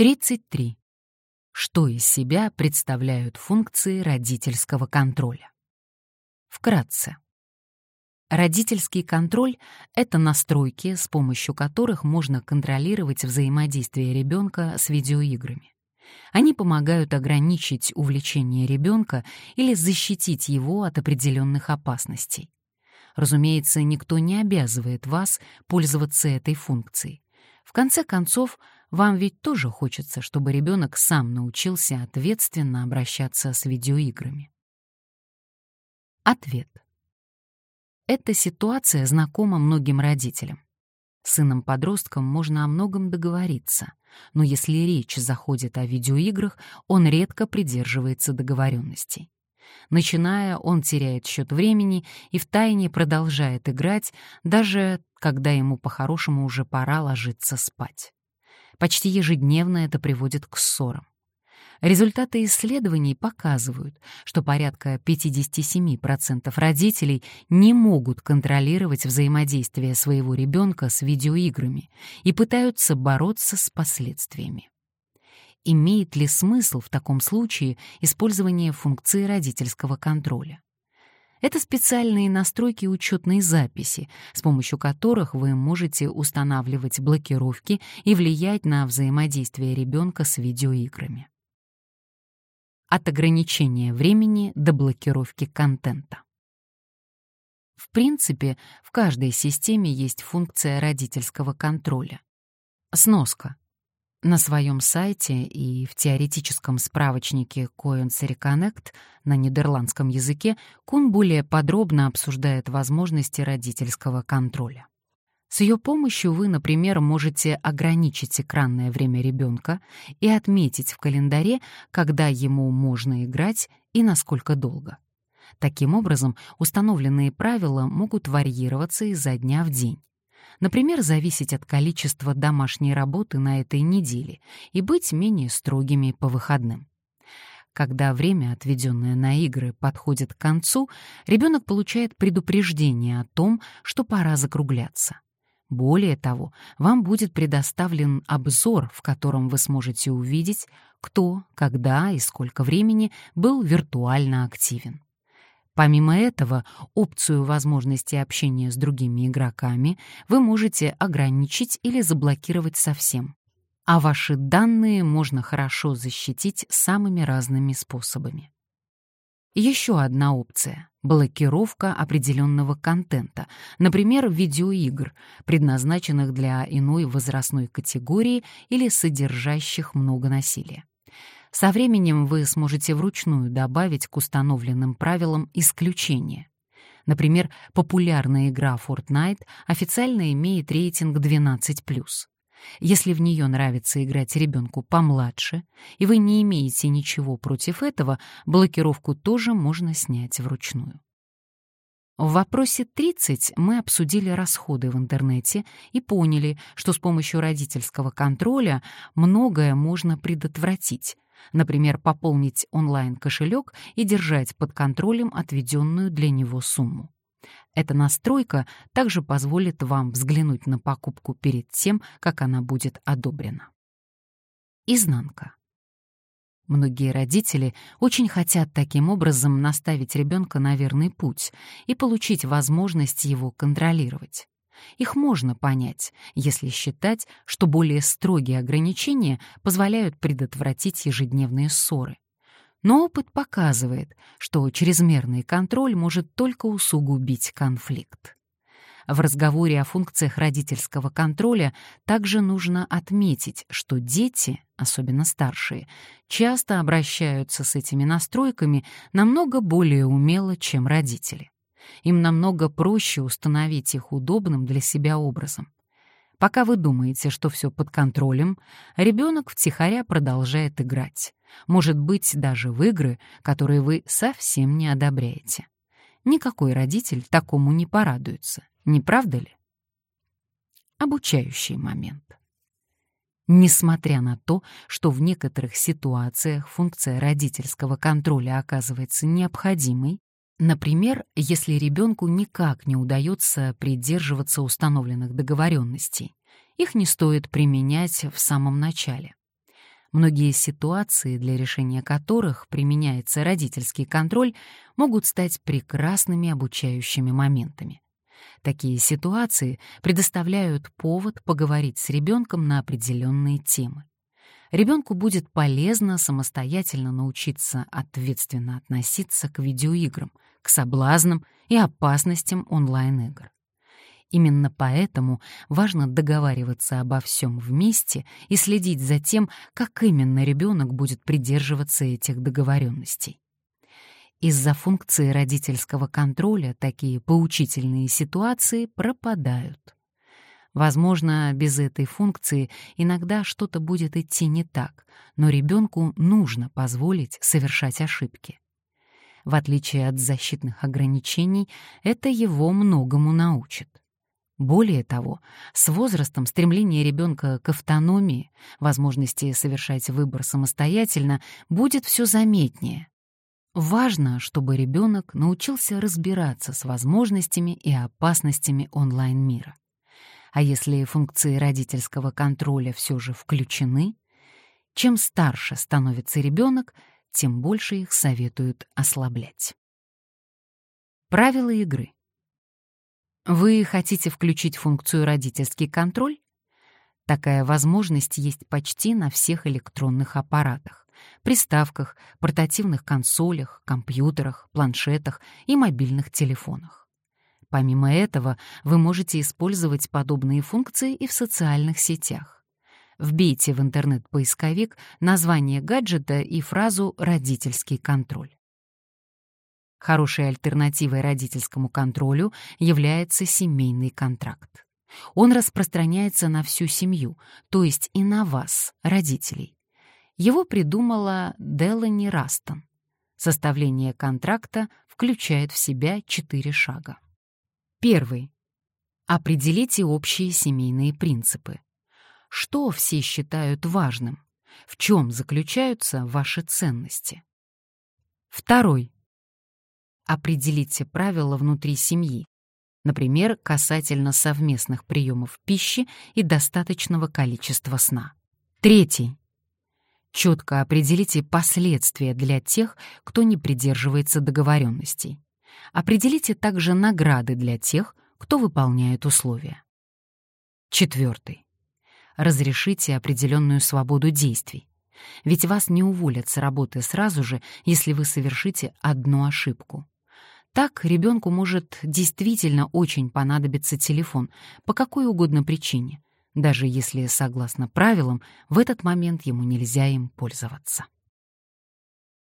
33. Что из себя представляют функции родительского контроля? Вкратце. Родительский контроль — это настройки, с помощью которых можно контролировать взаимодействие ребенка с видеоиграми. Они помогают ограничить увлечение ребенка или защитить его от определенных опасностей. Разумеется, никто не обязывает вас пользоваться этой функцией. В конце концов, вам ведь тоже хочется, чтобы ребенок сам научился ответственно обращаться с видеоиграми. Ответ. Эта ситуация знакома многим родителям. С сыном-подростком можно о многом договориться, но если речь заходит о видеоиграх, он редко придерживается договоренностей. Начиная, он теряет счет времени и втайне продолжает играть, даже когда ему по-хорошему уже пора ложиться спать. Почти ежедневно это приводит к ссорам. Результаты исследований показывают, что порядка 57% родителей не могут контролировать взаимодействие своего ребенка с видеоиграми и пытаются бороться с последствиями имеет ли смысл в таком случае использование функции родительского контроля. Это специальные настройки учетной записи, с помощью которых вы можете устанавливать блокировки и влиять на взаимодействие ребенка с видеоиграми. От ограничения времени до блокировки контента. В принципе, в каждой системе есть функция родительского контроля. Сноска. На своем сайте и в теоретическом справочнике Coins Reconnect на нидерландском языке Кун более подробно обсуждает возможности родительского контроля. С ее помощью вы, например, можете ограничить экранное время ребенка и отметить в календаре, когда ему можно играть и насколько долго. Таким образом, установленные правила могут варьироваться изо дня в день. Например, зависеть от количества домашней работы на этой неделе и быть менее строгими по выходным. Когда время, отведенное на игры, подходит к концу, ребенок получает предупреждение о том, что пора закругляться. Более того, вам будет предоставлен обзор, в котором вы сможете увидеть, кто, когда и сколько времени был виртуально активен. Помимо этого, опцию возможности общения с другими игроками вы можете ограничить или заблокировать совсем. А ваши данные можно хорошо защитить самыми разными способами. Еще одна опция — блокировка определенного контента, например, видеоигр, предназначенных для иной возрастной категории или содержащих много насилия. Со временем вы сможете вручную добавить к установленным правилам исключения. Например, популярная игра Fortnite официально имеет рейтинг 12+. Если в нее нравится играть ребенку помладше, и вы не имеете ничего против этого, блокировку тоже можно снять вручную. В вопросе 30 мы обсудили расходы в интернете и поняли, что с помощью родительского контроля многое можно предотвратить, Например, пополнить онлайн-кошелек и держать под контролем отведенную для него сумму. Эта настройка также позволит вам взглянуть на покупку перед тем, как она будет одобрена. Изнанка. Многие родители очень хотят таким образом наставить ребенка на верный путь и получить возможность его контролировать. Их можно понять, если считать, что более строгие ограничения позволяют предотвратить ежедневные ссоры. Но опыт показывает, что чрезмерный контроль может только усугубить конфликт. В разговоре о функциях родительского контроля также нужно отметить, что дети, особенно старшие, часто обращаются с этими настройками намного более умело, чем родители. Им намного проще установить их удобным для себя образом. Пока вы думаете, что все под контролем, ребенок втихаря продолжает играть. Может быть, даже в игры, которые вы совсем не одобряете. Никакой родитель такому не порадуется, не правда ли? Обучающий момент. Несмотря на то, что в некоторых ситуациях функция родительского контроля оказывается необходимой, Например, если ребенку никак не удается придерживаться установленных договоренностей, их не стоит применять в самом начале. многие ситуации, для решения которых применяется родительский контроль, могут стать прекрасными обучающими моментами. Такие ситуации предоставляют повод поговорить с ребенком на определенные темы. Ребенку будет полезно самостоятельно научиться ответственно относиться к видеоиграм, к соблазнам и опасностям онлайн-игр. Именно поэтому важно договариваться обо всем вместе и следить за тем, как именно ребенок будет придерживаться этих договоренностей. Из-за функции родительского контроля такие поучительные ситуации пропадают. Возможно, без этой функции иногда что-то будет идти не так, но ребенку нужно позволить совершать ошибки. В отличие от защитных ограничений, это его многому научит. Более того, с возрастом стремление ребенка к автономии, возможности совершать выбор самостоятельно, будет все заметнее. Важно, чтобы ребенок научился разбираться с возможностями и опасностями онлайн-мира. А если функции родительского контроля все же включены, чем старше становится ребенок, тем больше их советуют ослаблять. Правила игры. Вы хотите включить функцию «Родительский контроль»? Такая возможность есть почти на всех электронных аппаратах, приставках, портативных консолях, компьютерах, планшетах и мобильных телефонах. Помимо этого, вы можете использовать подобные функции и в социальных сетях. Вбейте в интернет-поисковик название гаджета и фразу «родительский контроль». Хорошей альтернативой родительскому контролю является семейный контракт. Он распространяется на всю семью, то есть и на вас, родителей. Его придумала Делани Растон. Составление контракта включает в себя четыре шага. Первый. Определите общие семейные принципы. Что все считают важным? В чем заключаются ваши ценности? Второй. Определите правила внутри семьи, например, касательно совместных приемов пищи и достаточного количества сна. Третий. Четко определите последствия для тех, кто не придерживается договоренностей. Определите также награды для тех, кто выполняет условия. Четвертый. Разрешите определенную свободу действий. Ведь вас не уволят с работы сразу же, если вы совершите одну ошибку. Так ребенку может действительно очень понадобиться телефон по какой угодно причине, даже если, согласно правилам, в этот момент ему нельзя им пользоваться.